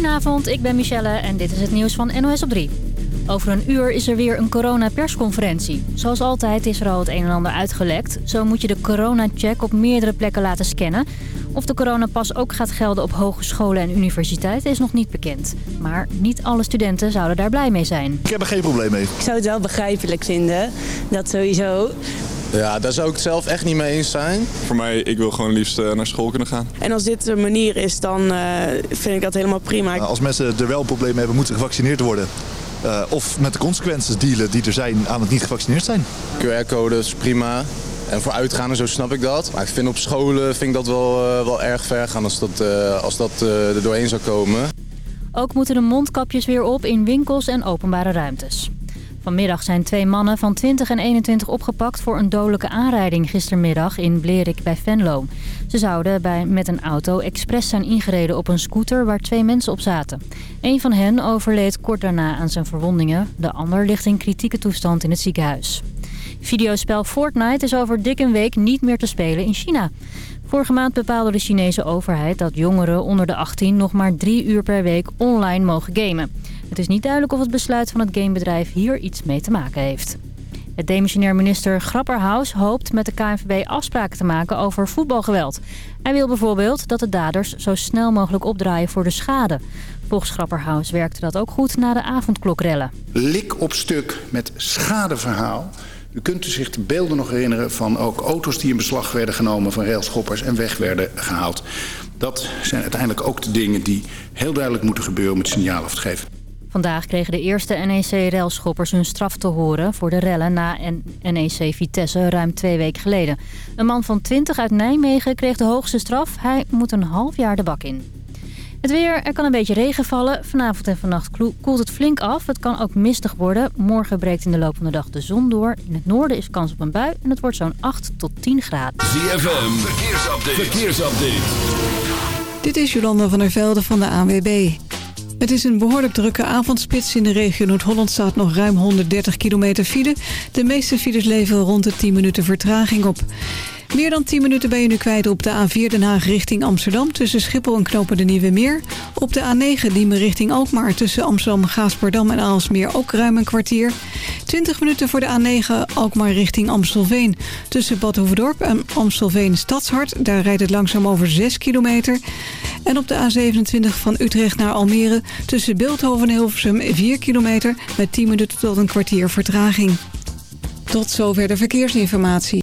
Goedenavond, ik ben Michelle en dit is het nieuws van NOS op 3. Over een uur is er weer een coronapersconferentie. Zoals altijd is er al het een en ander uitgelekt. Zo moet je de coronacheck op meerdere plekken laten scannen. Of de coronapas ook gaat gelden op hogescholen en universiteiten is nog niet bekend. Maar niet alle studenten zouden daar blij mee zijn. Ik heb er geen probleem mee. Ik zou het wel begrijpelijk vinden, dat sowieso. Ja, daar zou ik het zelf echt niet mee eens zijn. Voor mij, ik wil gewoon liefst eh, naar school kunnen gaan. En als dit de manier is, dan uh, vind ik dat helemaal prima. Als mensen er wel een probleem hebben, moeten gevaccineerd worden. Uh, of met de consequenties dealen die er zijn aan het niet gevaccineerd zijn. QR-codes, prima. En voor uitgaan en zo snap ik dat. Maar ik vind op scholen vind ik dat wel, uh, wel erg ver gaan als dat, uh, als dat er doorheen zou komen. Ook moeten de mondkapjes weer op in winkels en openbare ruimtes. Vanmiddag zijn twee mannen van 20 en 21 opgepakt voor een dodelijke aanrijding gistermiddag in Blerik bij Venlo. Ze zouden bij, met een auto expres zijn ingereden op een scooter waar twee mensen op zaten. Een van hen overleed kort daarna aan zijn verwondingen. De ander ligt in kritieke toestand in het ziekenhuis. Videospel Fortnite is over dik een week niet meer te spelen in China. Vorige maand bepaalde de Chinese overheid dat jongeren onder de 18 nog maar drie uur per week online mogen gamen. Het is niet duidelijk of het besluit van het gamebedrijf hier iets mee te maken heeft. Het demissionair minister Grapperhaus hoopt met de KNVB afspraken te maken over voetbalgeweld. Hij wil bijvoorbeeld dat de daders zo snel mogelijk opdraaien voor de schade. Volgens Grapperhaus werkte dat ook goed na de avondklokrellen. Lik op stuk met schadeverhaal. U kunt zich de beelden nog herinneren van ook auto's die in beslag werden genomen van railschoppers en weg werden gehaald. Dat zijn uiteindelijk ook de dingen die heel duidelijk moeten gebeuren om het signaal af te geven. Vandaag kregen de eerste NEC-railschoppers hun straf te horen... voor de rellen na NEC Vitesse ruim twee weken geleden. Een man van 20 uit Nijmegen kreeg de hoogste straf. Hij moet een half jaar de bak in. Het weer, er kan een beetje regen vallen. Vanavond en vannacht koelt het flink af. Het kan ook mistig worden. Morgen breekt in de loop van de dag de zon door. In het noorden is kans op een bui en het wordt zo'n 8 tot 10 graden. ZFM, verkeersupdate. verkeersupdate. Dit is Jolanda van der Velde van de ANWB. Het is een behoorlijk drukke avondspits. In de regio Noord-Holland staat nog ruim 130 kilometer file. De meeste files leveren rond de 10 minuten vertraging op. Meer dan 10 minuten ben je nu kwijt op de A4 Den Haag richting Amsterdam... tussen Schiphol en Knopen de Nieuwe Meer. Op de A9 Diemen richting Alkmaar tussen Amsterdam, Gaasperdam en Aalsmeer ook ruim een kwartier. 20 minuten voor de A9 Alkmaar richting Amstelveen. Tussen Bad Hoeverdorp en Amstelveen Stadshart. Daar rijdt het langzaam over 6 kilometer. En op de A27 van Utrecht naar Almere tussen Beeldhoven en Hilversum 4 kilometer... met 10 minuten tot een kwartier vertraging. Tot zover de verkeersinformatie.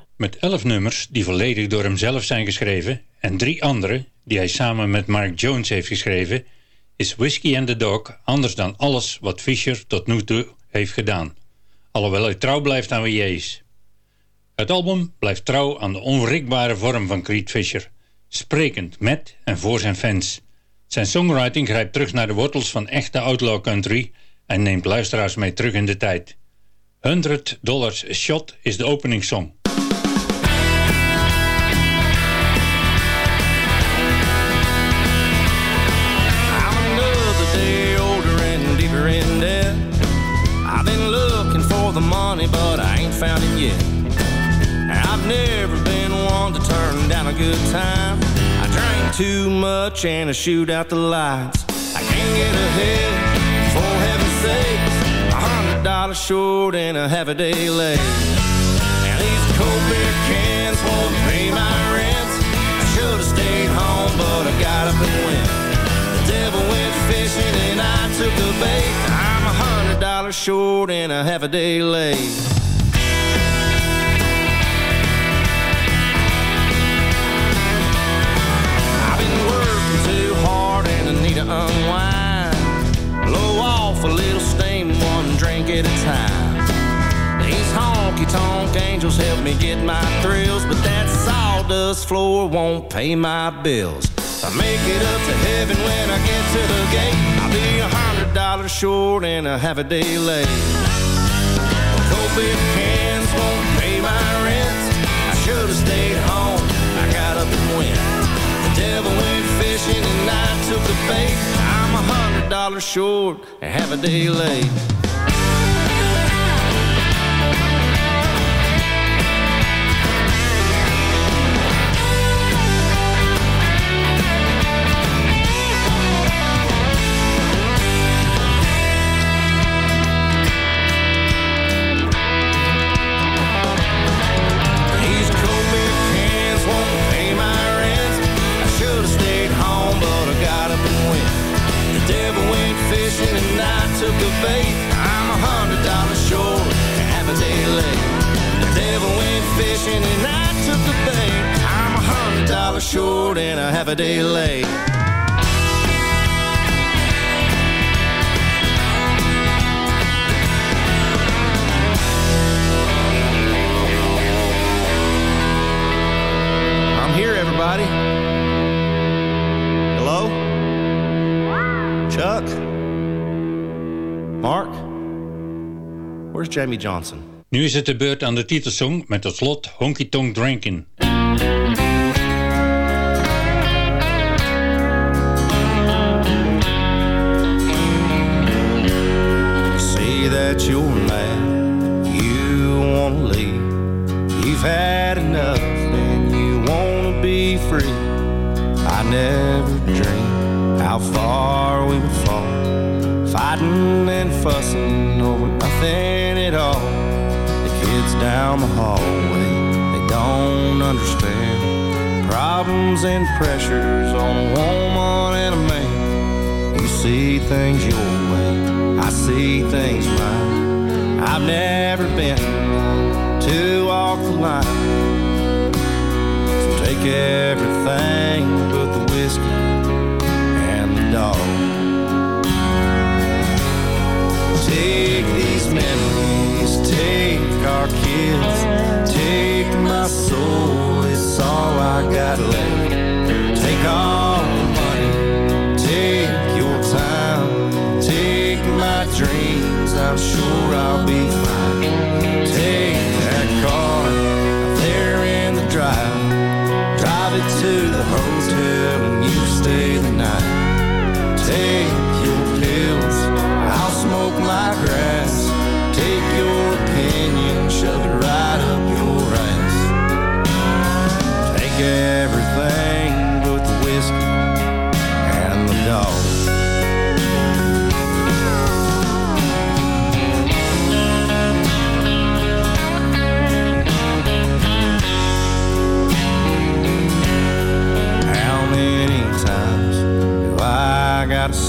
met elf nummers die volledig door hemzelf zijn geschreven en drie andere die hij samen met Mark Jones heeft geschreven, is Whiskey and the Dog anders dan alles wat Fisher tot nu toe heeft gedaan. Alhoewel hij trouw blijft aan wie hij is. Het album blijft trouw aan de onwrikbare vorm van Creed Fisher, sprekend met en voor zijn fans. Zijn songwriting grijpt terug naar de wortels van echte outlaw country en neemt luisteraars mee terug in de tijd. 100 Dollars Shot is de openingssong. Found it yet. I've never been one to turn down a good time. I drank too much and I shoot out the lights. I can't get ahead, for heaven's sakes. A hundred dollars short and a half a day late. And these cold beer cans won't pay my rent. I should have stayed home, but I got up and went. The devil went fishing and I took the bait. I'm a hundred dollars short and a half a day late. I unwind. Blow off a little steam, one drink at a time. These honky tonk angels help me get my thrills, but that sawdust floor won't pay my bills. I make it up to heaven when I get to the gate. I'll be a hundred dollars short and a half a day late. Cold beer cans short and half a day late. A day. I'm here, everybody. Hello? Chuck? Mark? Where's Jamie Johnson? Nu is het de beurt aan de titelsong met tot slot Honky Tonk Drinkin'. That you're mad, you wanna leave. You've had enough and you wanna be free. I never dreamed how far we would fall. Fighting and fussing over nothing at all. The kids down the hallway, they don't understand. Problems and pressures on a woman and a man. You see things your way, I see things mine. I've never been to walk the line. So take everything but the whiskey and the dog. Take these memories, take our kids, take my soul, it's all I got left. Take all I'm sure I'll be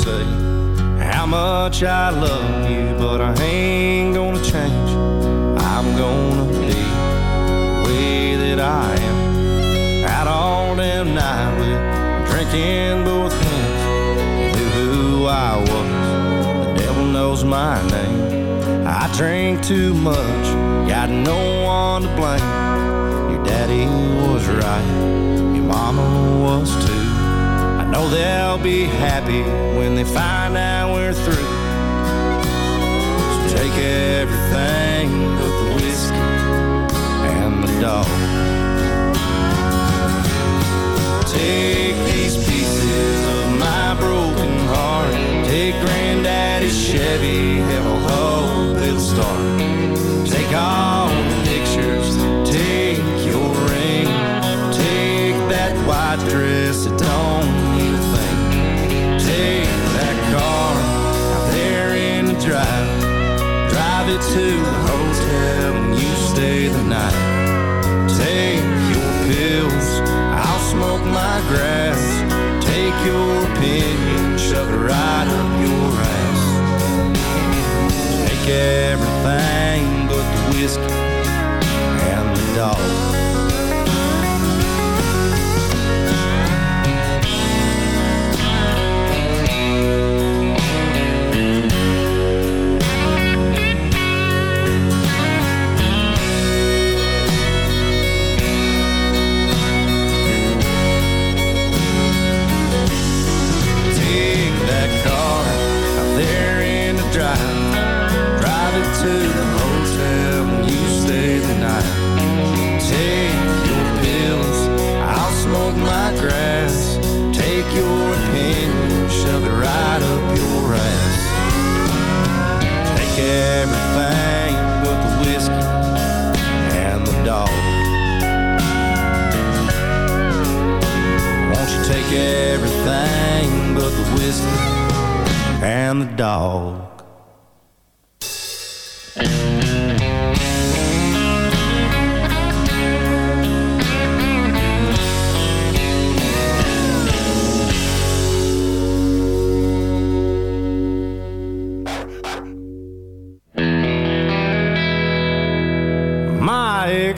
say how much I love you? But I ain't gonna change. I'm gonna be the way that I am. Out all damn night with drinking both hands. Knew who I was. The devil knows my name. I drink too much, got no one to blame. Your daddy was right, your mama was too. Know they'll be happy when they find out we're through. So take everything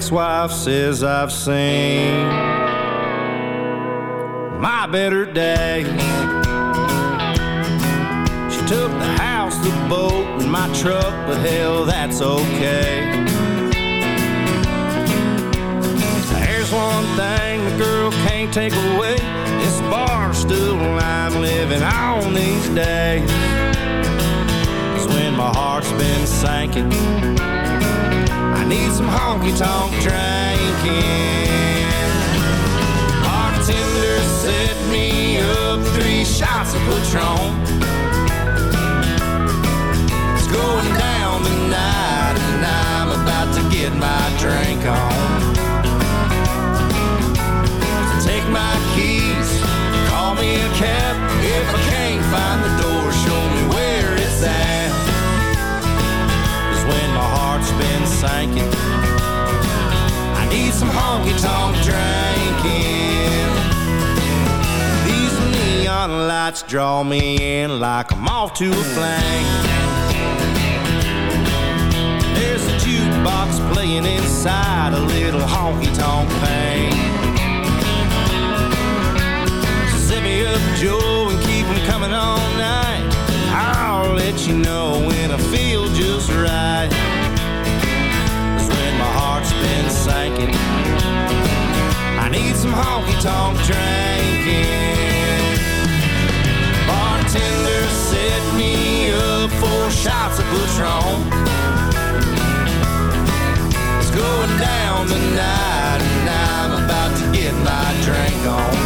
ex-wife says I've seen my better days. She took the house, the boat, and my truck, but hell, that's okay. There's one thing the girl can't take away. This bar stool I'm living on these days. Is when my heart's been sinking. Need some honky tonk drinking. Bartender set me up three shots of Patron. It's going down tonight, and I'm about to get my drink on. Take my keys, call me a cab. If I can't find the door, sinking, I need some honky tonk drinking. These neon lights draw me in like a moth to a flame. There's a jukebox playing inside a little honky tonk. So Set me up, Joe, and keep 'em coming all night. I'll let you know when I feel just right. Been sinking, I need some honky tonk drinking. Bartender set me up four shots of Patron. It's going down tonight, and I'm about to get my drink on.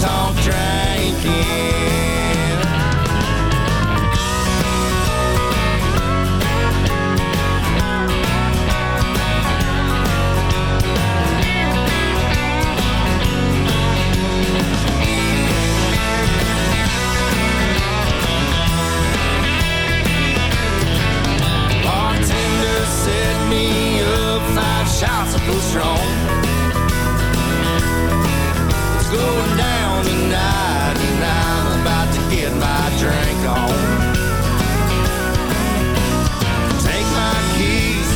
Tonk drinking. Bartender set me up five shots of Patron. Take my keys,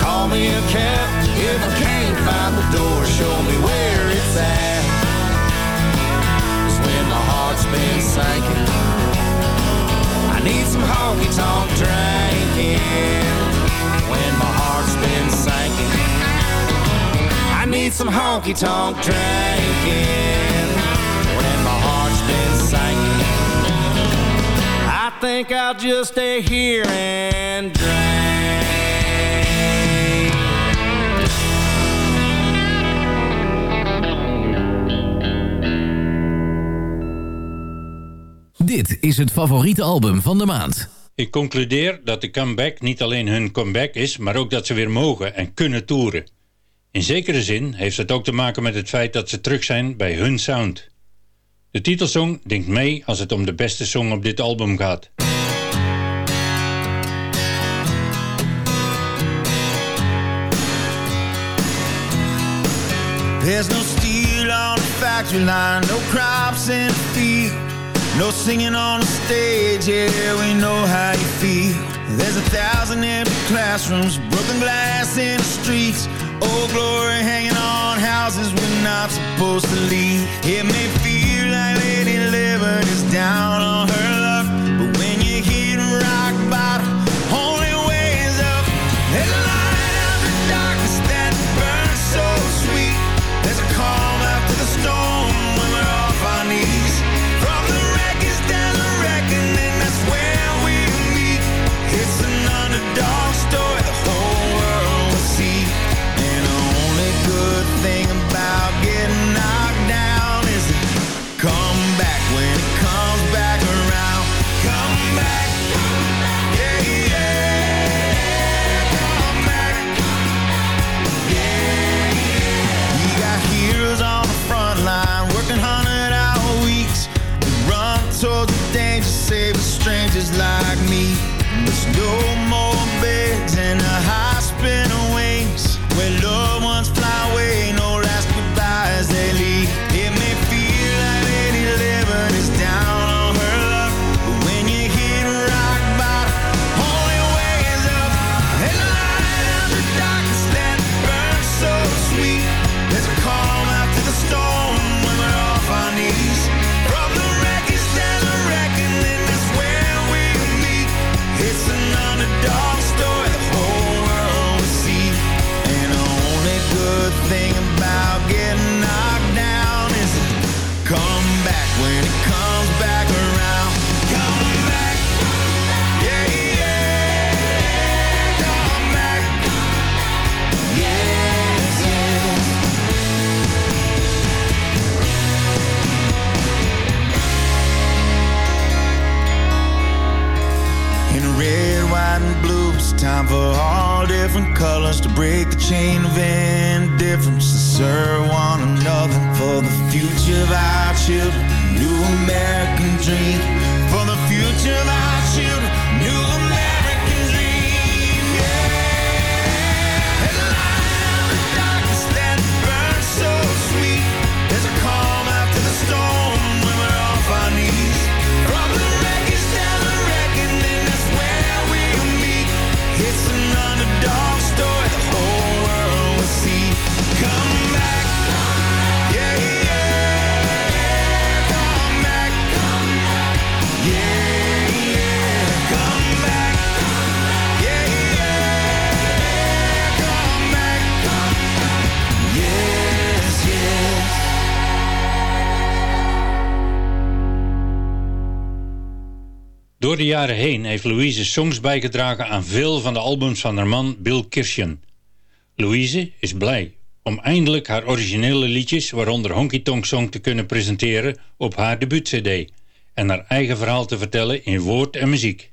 call me a cab. If I can't find the door, show me where it's when my heart's been sinking, I need some honky tonk drinking. When my heart's been sinking, I need some honky tonk drinking. Think I'll just stay here and drink. Dit is het favoriete album van de maand. Ik concludeer dat de comeback niet alleen hun comeback is, maar ook dat ze weer mogen en kunnen toeren. In zekere zin heeft het ook te maken met het feit dat ze terug zijn bij hun sound. De titelsong denkt mee als het om de beste song op dit album gaat. There's no steel on the factory line, no crops in the field, no singing on the stage, yeah, we know how you feel. There's a thousand empty classrooms, broken glass in the streets, old glory hanging on houses we're not supposed to leave. It may feel like Lady Liberty's down on her de jaren heen heeft Louise songs bijgedragen aan veel van de albums van haar man Bill Kirschen. Louise is blij om eindelijk haar originele liedjes, waaronder Honky Tonk Song, te kunnen presenteren op haar debuut-cd en haar eigen verhaal te vertellen in woord en muziek.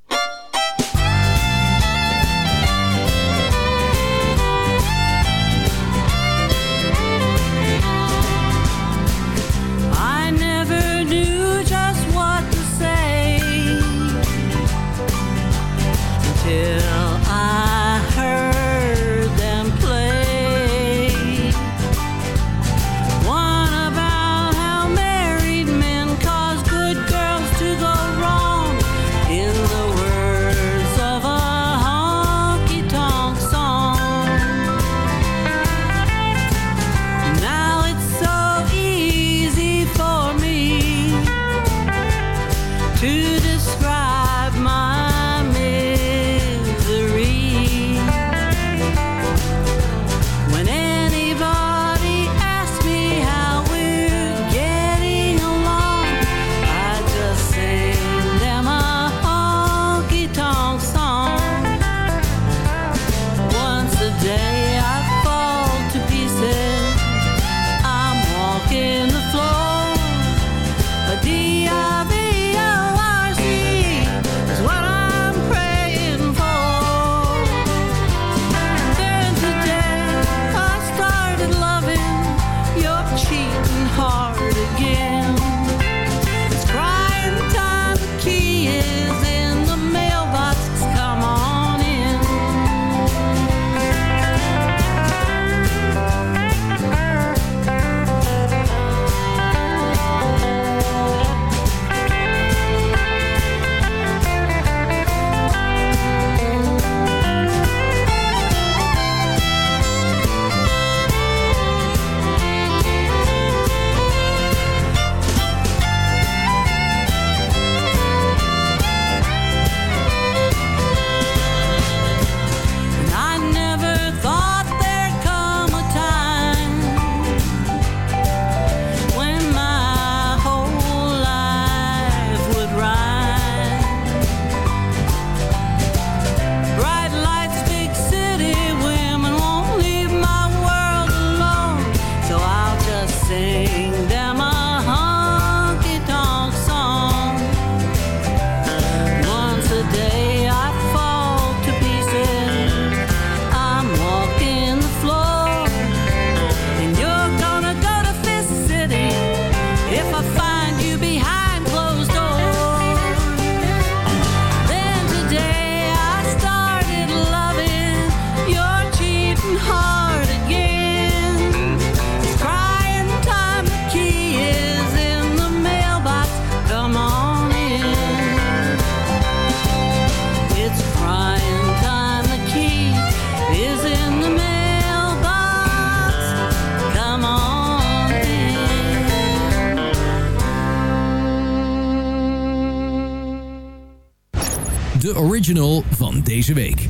Van deze week.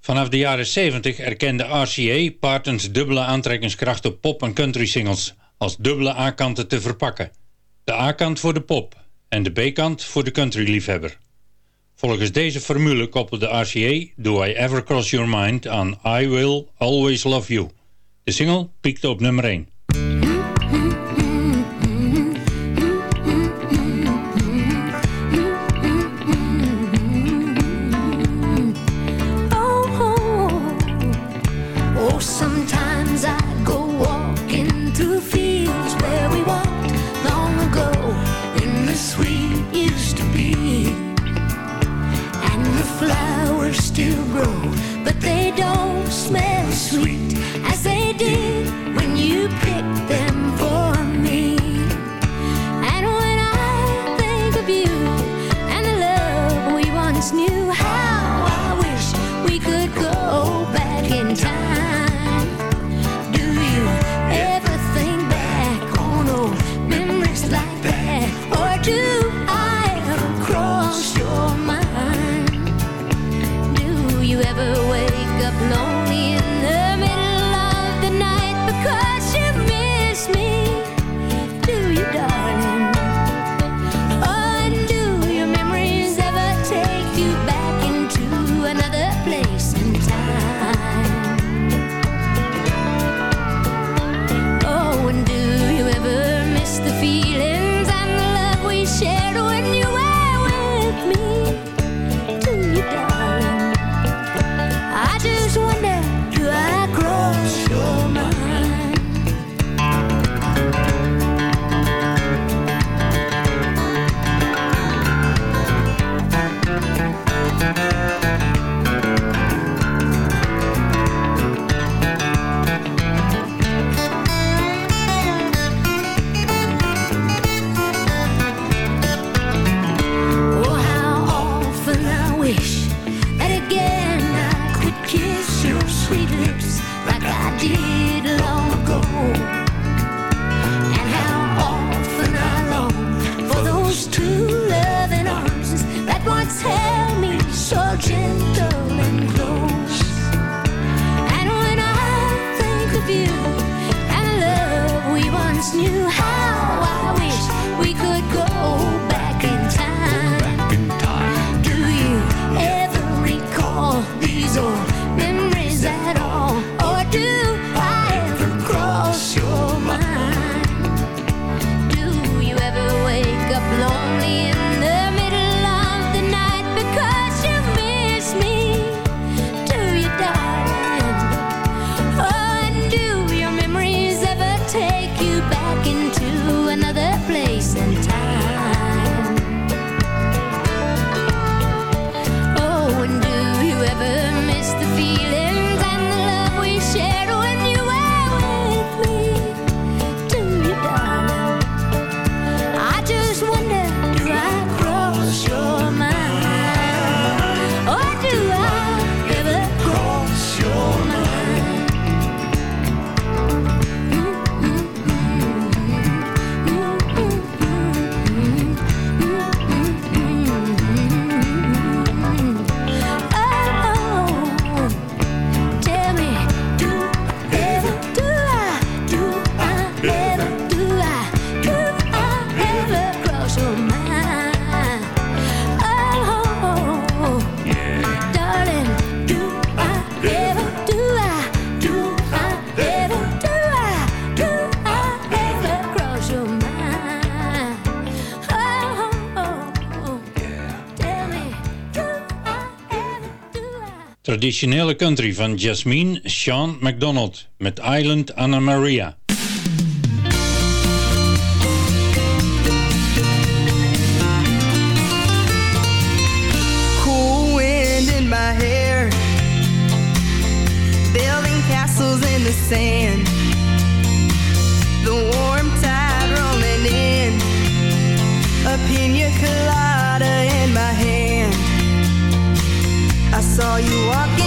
Vanaf de jaren 70 erkende RCA Partons dubbele aantrekkingskracht op pop- en country-singles als dubbele A-kanten te verpakken. De A-kant voor de pop en de B-kant voor de country-liefhebber. Volgens deze formule koppelde RCA Do I Ever Cross Your Mind aan I Will Always Love You. De single piekte op nummer 1. used to be. And the flowers still grow, but they don't smell sweet as they did. traditionele country van Jasmine Sean McDonald met Island Anna Maria. Sand saw you walking.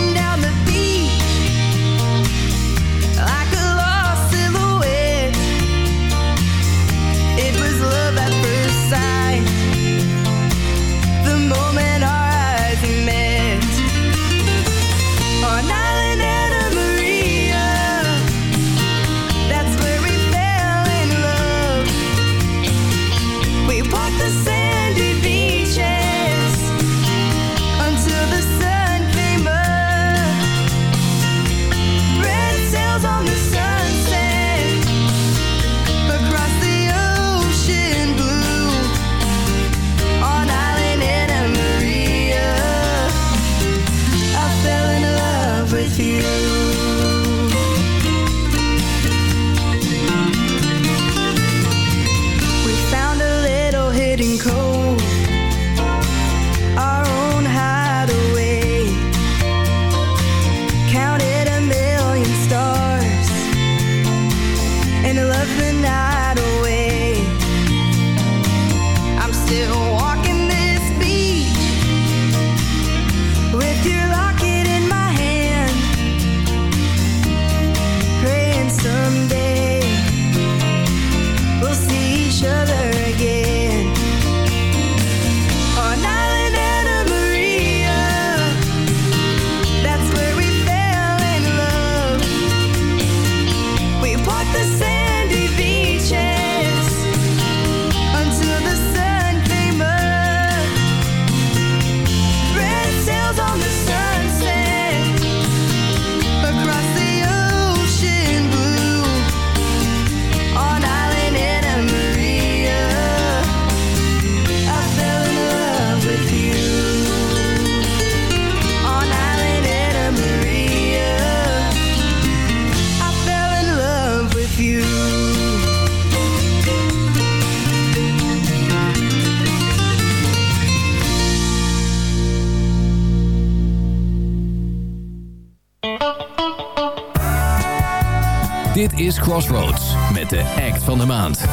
Crossroads met de act van de maand.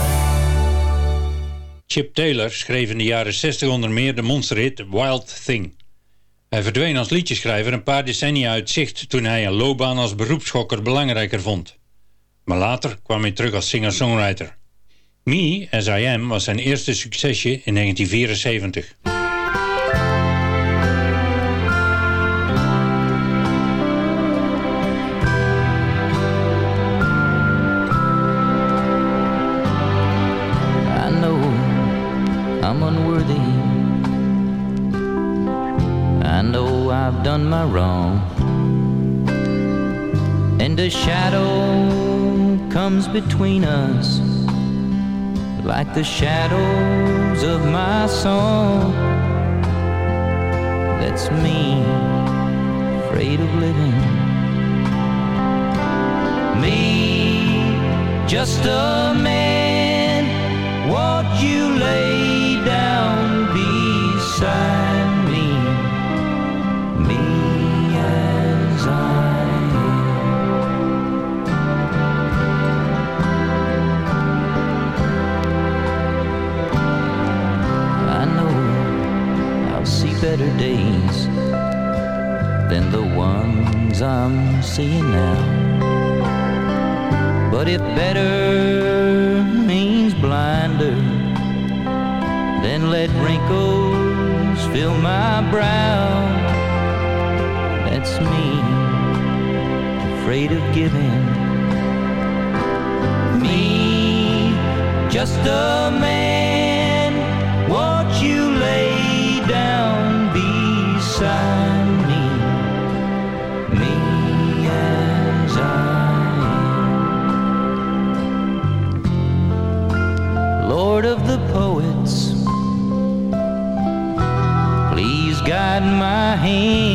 Chip Taylor schreef in de jaren 60 onder meer de monsterhit Wild Thing. Hij verdween als liedjeschrijver een paar decennia uit zicht toen hij een loopbaan als beroepsschokker belangrijker vond. Maar later kwam hij terug als singer-songwriter. Me As I Am was zijn eerste succesje in 1974. And a shadow comes between us, like the shadows of my song. That's me, afraid of living. Me, just a man. Won't you lay better means blinder, then let wrinkles fill my brow. That's me, afraid of giving. Me, just a man. My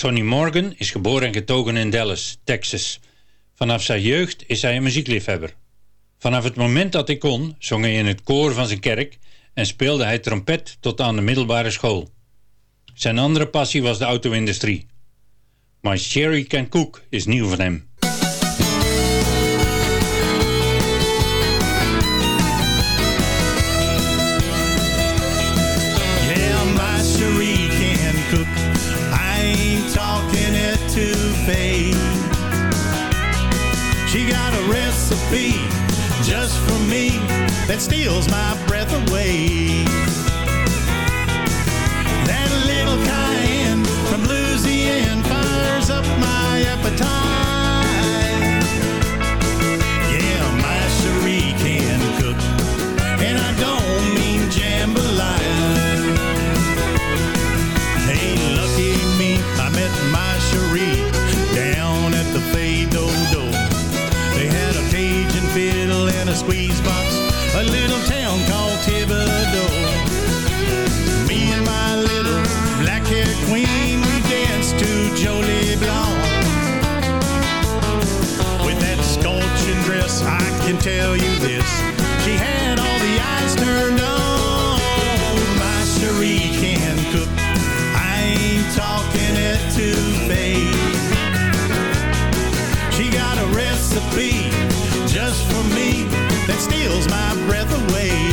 Sonny Morgan is geboren en getogen in Dallas, Texas. Vanaf zijn jeugd is hij een muziekliefhebber. Vanaf het moment dat hij kon, zong hij in het koor van zijn kerk en speelde hij trompet tot aan de middelbare school. Zijn andere passie was de auto-industrie. My Cherry Can Cook is nieuw van hem. Recipe just for me that steals my breath away. That little cayenne from Louisiana fires up my appetite. Squeeze box, a little town called Thibodaux. Me and my little black-haired queen, we danced to Jolie Blanc. With that scorching dress, I can tell you this, steals my breath away.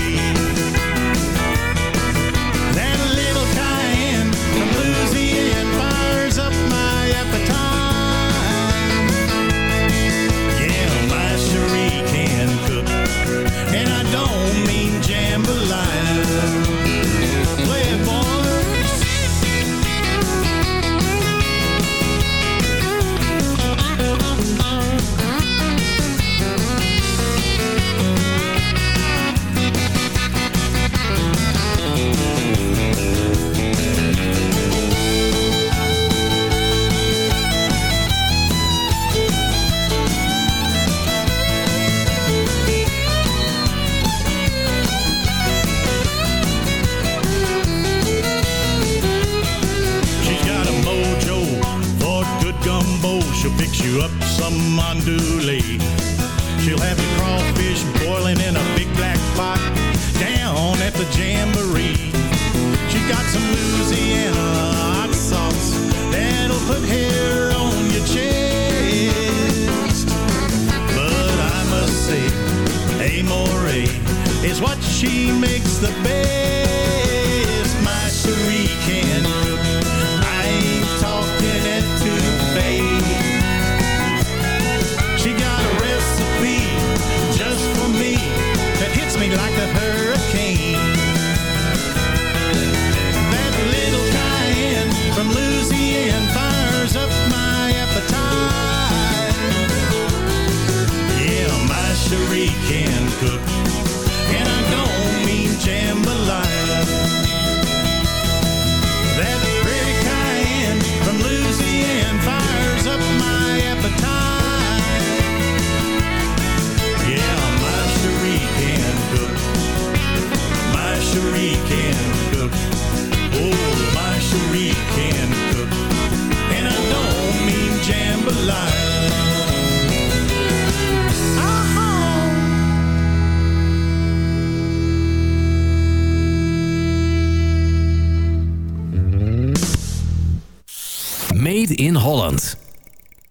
In Holland.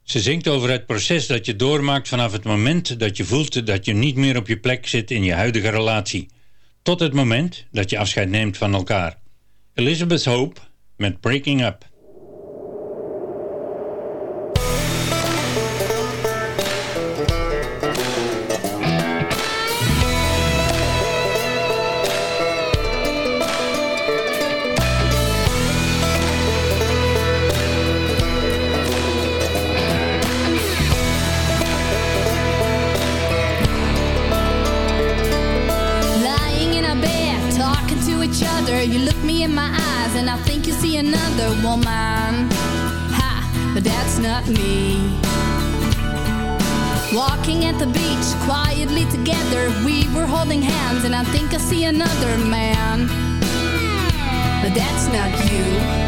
Ze zingt over het proces dat je doormaakt vanaf het moment dat je voelt dat je niet meer op je plek zit in je huidige relatie. Tot het moment dat je afscheid neemt van elkaar. Elizabeth Hope met Breaking Up. see another woman. Ha, but that's not me. Walking at the beach, quietly together We were holding hands and I think I see another man. But that's not you.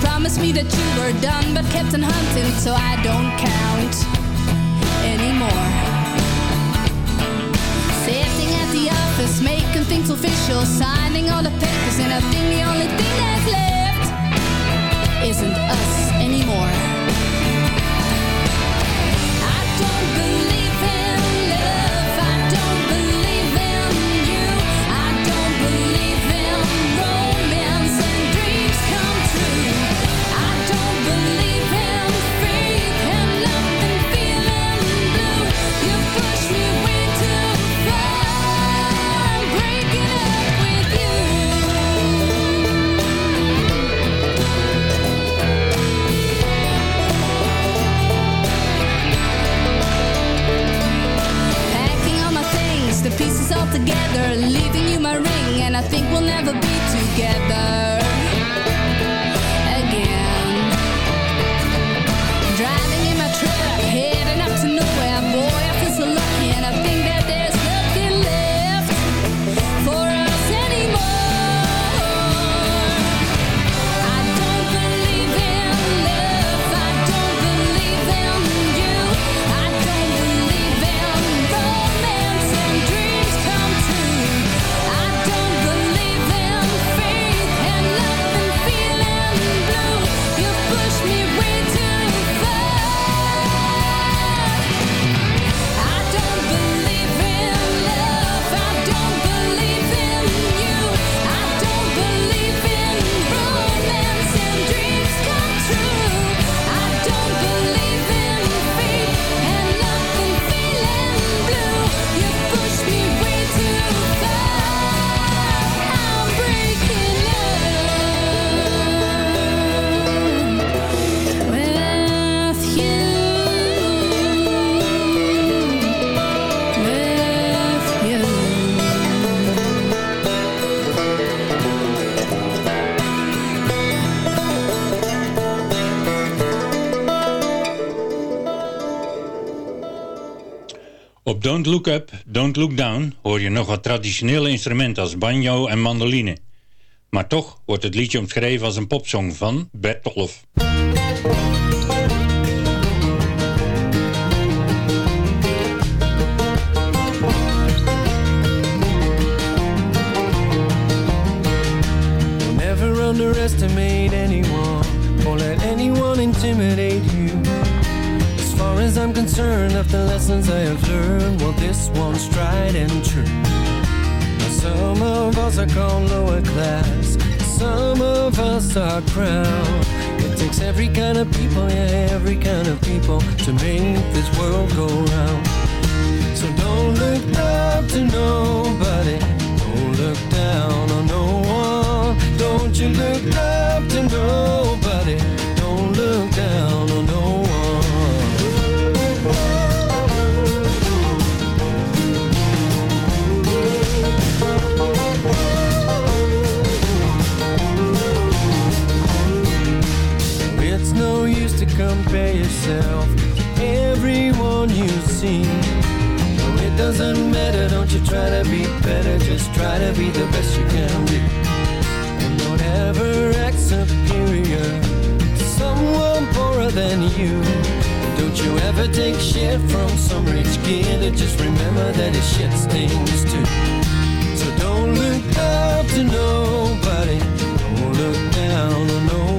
promised me that you were done, but kept on hunting, so I don't count anymore. Sitting at the office, making things official, signing all the papers, and I think the only thing that's left isn't us. together. Don't Look Up, Don't Look Down hoor je nog wat traditionele instrumenten als banjo en mandoline. Maar toch wordt het liedje omschreven als een popsong van Bert. Don't never underestimate anyone or let anyone intimidate you. Far as I'm concerned, of the lessons I have learned, well, this one's tried and true. Now, some of us are called lower class, some of us are crowned. It takes every kind of people, yeah, every kind of people to make this world go round. So don't look up to nobody. Don't look down on no one. Don't you look up to nobody. Don't look down on no compare yourself to everyone you see. No, it doesn't matter, don't you try to be better, just try to be the best you can be. And don't ever act superior to someone poorer than you. And don't you ever take shit from some rich kid, and just remember that his shit stings too. So don't look up to nobody, don't look down on no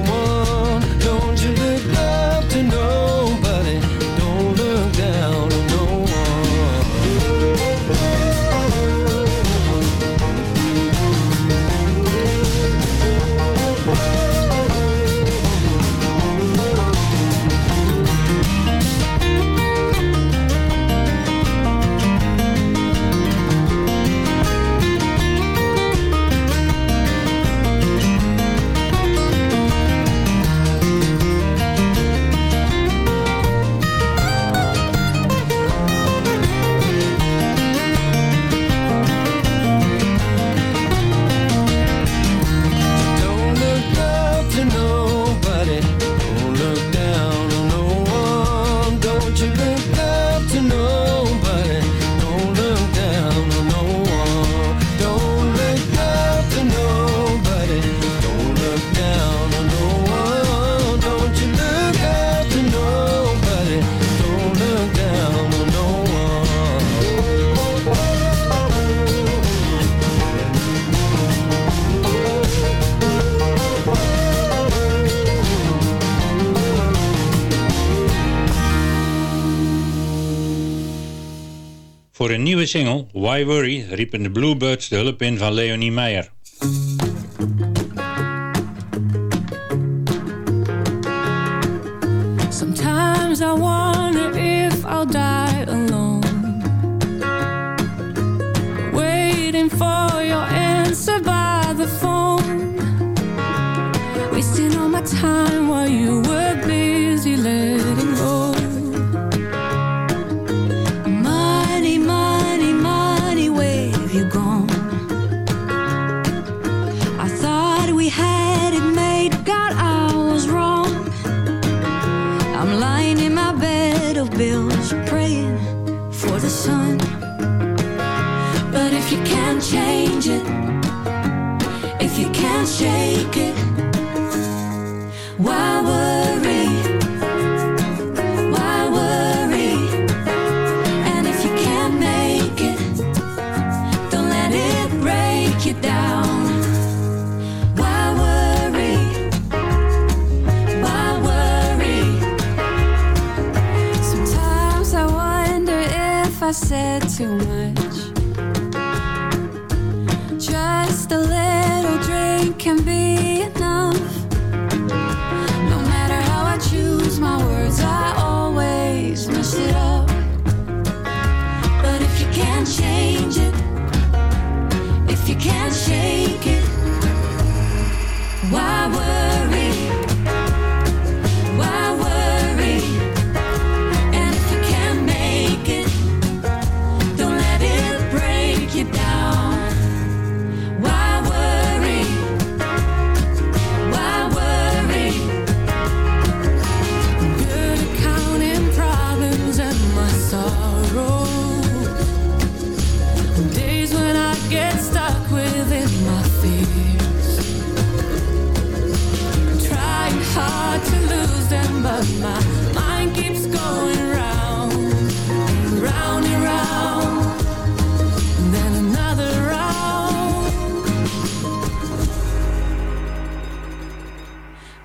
Voor een nieuwe single, Why Worry, riepen de Bluebirds de hulp in van Leonie Meijer.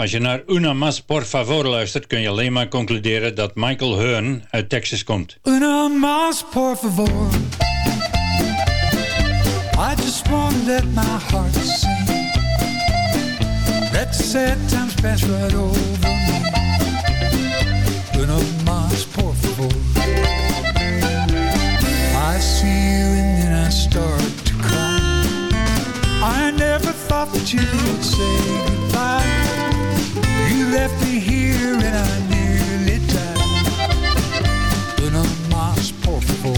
Als je naar Una Mas Por Favor luistert, kun je alleen maar concluderen dat Michael Hearn uit Texas komt. Una más, por favor. I just want to let my heart sing. Let sad times pass right over me. Una más, por favor. I see you and then I start to cry. I never thought that you would say goodbye. Left me here and I nearly died. Una más, por favor.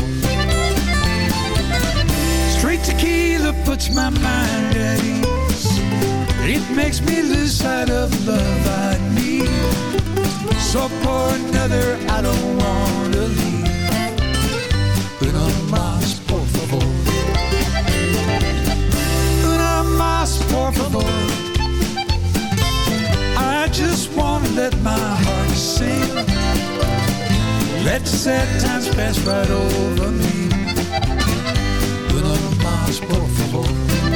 Straight tequila puts my mind at ease. It makes me lose sight of love I need. So for another, I don't want to leave. Una más, por favor. Una más, por favor. Just want to let my heart sing. Let sad times pass right over me. Una más, por favor.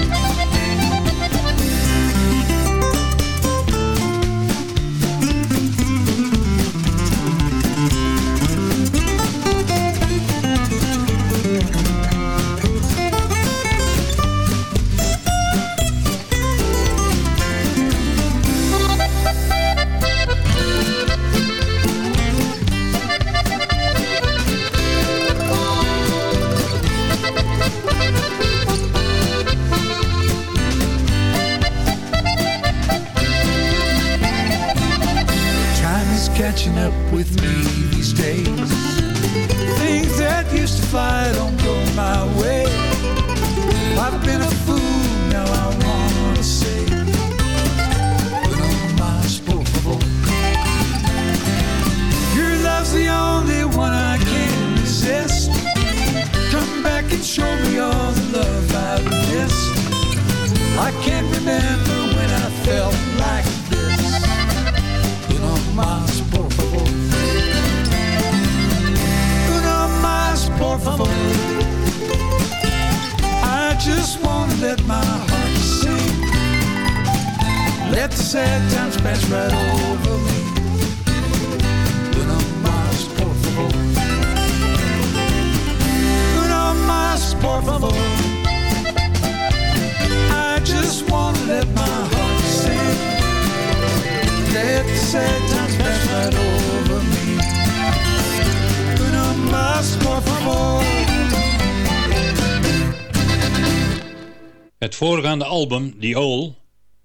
Voorgaande album, The All,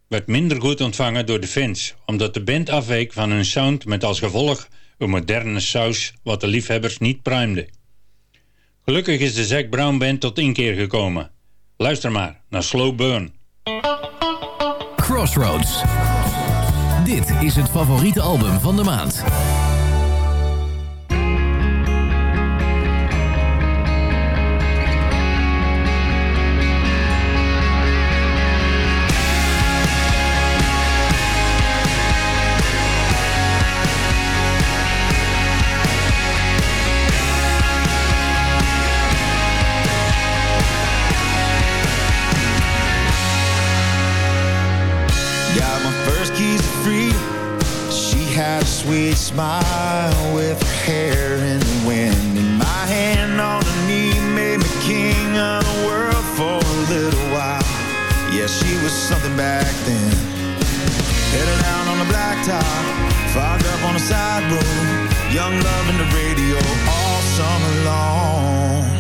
werd minder goed ontvangen door de fans, omdat de band afweek van hun sound met als gevolg een moderne saus wat de liefhebbers niet pruimde. Gelukkig is de Zac Brown Band tot inkeer gekomen. Luister maar naar Slow Burn. Crossroads. Dit is het favoriete album van de maand. Sweet smile with her hair in the wind. And my hand on her knee made me king of the world for a little while. Yeah, she was something back then. Headed down on the blacktop, fogged up on the side road. Young love in the radio all summer long.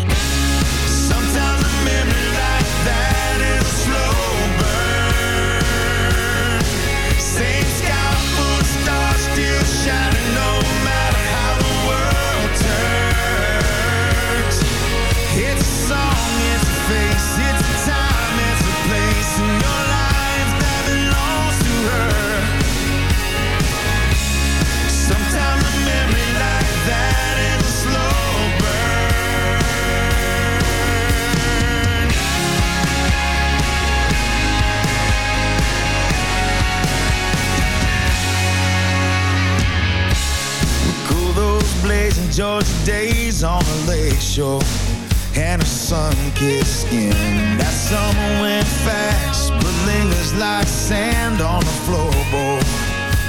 Georgia days on a lakeshore and a sun-kissed skin. That summer went fast, but lingers like sand on the floorboard.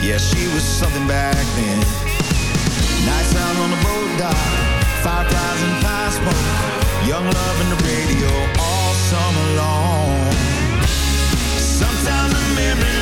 Yeah, she was something back then. Nights out on the boat dock, 5,000 pine smoke, young love in the radio all summer long. Sometimes the memory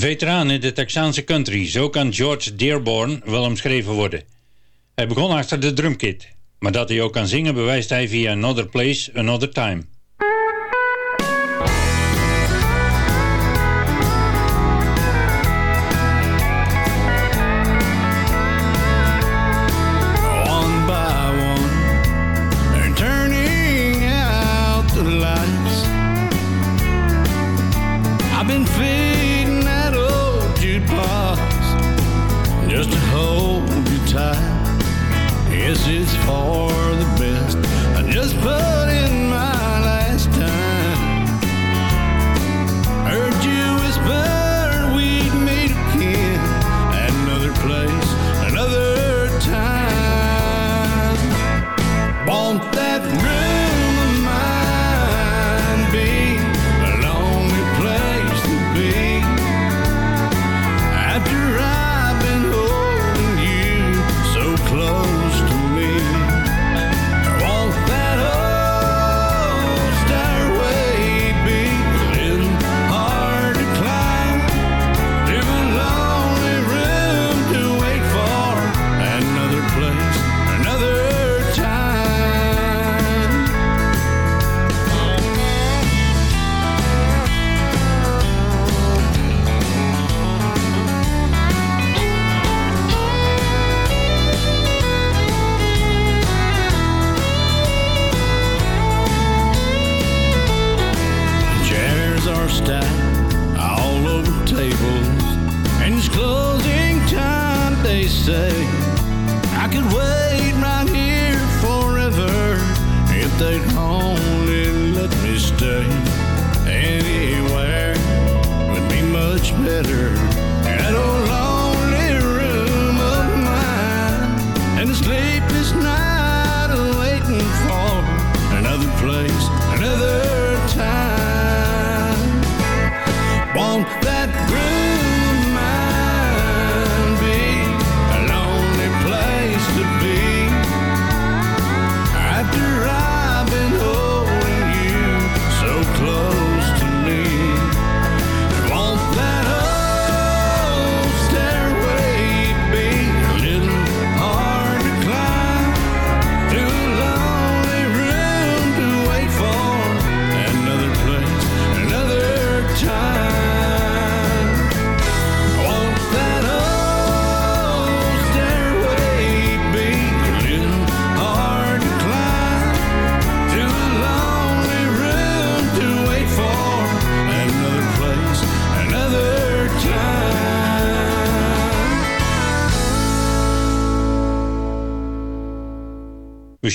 Een veteraan in de Texaanse country, zo kan George Dearborn wel omschreven worden. Hij begon achter de drumkit, maar dat hij ook kan zingen bewijst hij via Another Place, Another Time.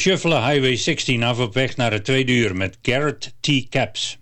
Shuffle Highway 16 af op weg naar het tweede uur met Garrett T. Caps.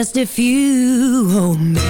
just a few homes